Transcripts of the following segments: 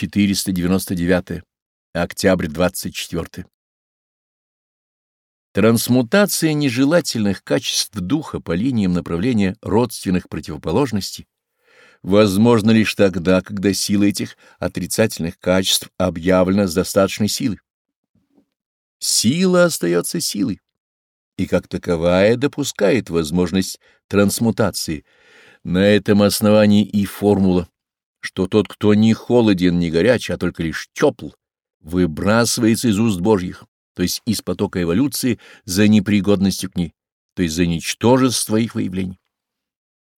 499. Октябрь 24. Трансмутация нежелательных качеств духа по линиям направления родственных противоположностей возможна лишь тогда, когда сила этих отрицательных качеств объявлена с достаточной силой. Сила остается силой, и как таковая допускает возможность трансмутации. На этом основании и формула что тот, кто не холоден, не горяч, а только лишь тепл, выбрасывается из уст Божьих, то есть из потока эволюции за непригодностью к ней, то есть за ничтожество их выявлений.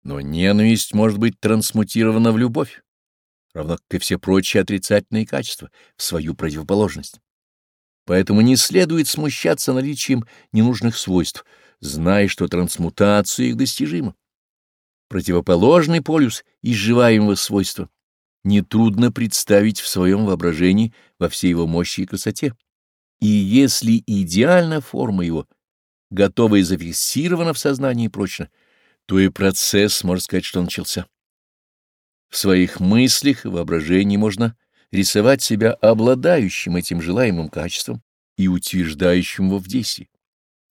Но ненависть может быть трансмутирована в любовь, равно как и все прочие отрицательные качества, в свою противоположность. Поэтому не следует смущаться наличием ненужных свойств, зная, что трансмутация их достижима противоположный полюс изживаемого свойства, нетрудно представить в своем воображении во всей его мощи и красоте. И если идеальна форма его, готова и зафиксирована в сознании прочно, то и процесс, можно сказать, что начался. В своих мыслях и воображении можно рисовать себя обладающим этим желаемым качеством и утверждающим его в действии.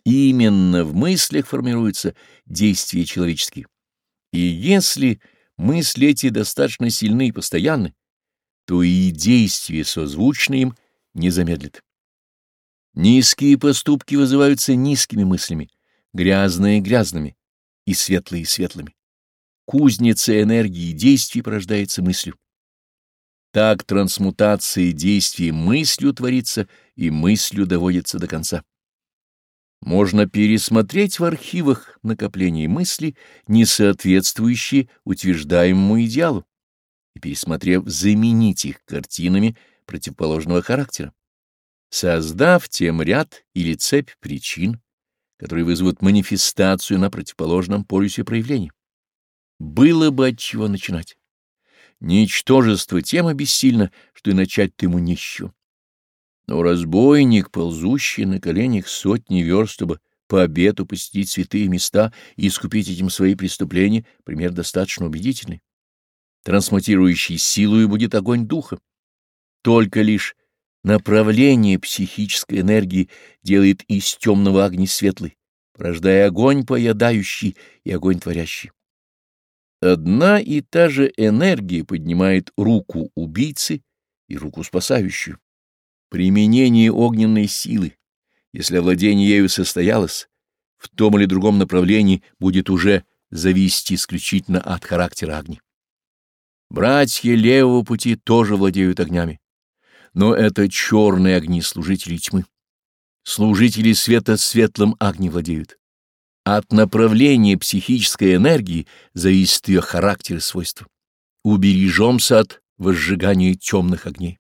Именно в мыслях формируются действия человеческие. И если мысли эти достаточно сильны и постоянны, то и действие, созвучное им, не замедлит. Низкие поступки вызываются низкими мыслями, грязные — грязными и светлые — светлыми. Кузница энергии действий порождается мыслью. Так трансмутация действий мыслью творится и мыслью доводится до конца можно пересмотреть в архивах накоплений мысли, не соответствующие утверждаемому идеалу, и, пересмотрев, заменить их картинами противоположного характера, создав тем ряд или цепь причин, которые вызовут манифестацию на противоположном полюсе проявления. Было бы от чего начинать. Ничтожество тем обессильно, что и начать ты ему нищу. Но разбойник, ползущий на коленях сотни верст, чтобы по обету посетить святые места и искупить этим свои преступления, пример достаточно убедительный. Трансмутирующий силу и будет огонь духа. Только лишь направление психической энергии делает из темного огня светлый, порождая огонь поедающий и огонь творящий. Одна и та же энергия поднимает руку убийцы и руку спасающую. Применение огненной силы, если владение ею состоялось, в том или другом направлении будет уже зависеть исключительно от характера огня. Братья левого пути тоже владеют огнями, но это черные огни служителей тьмы. Служители света светлым огнем владеют. От направления психической энергии зависит ее характер и свойства. Убережемся от возжигания темных огней.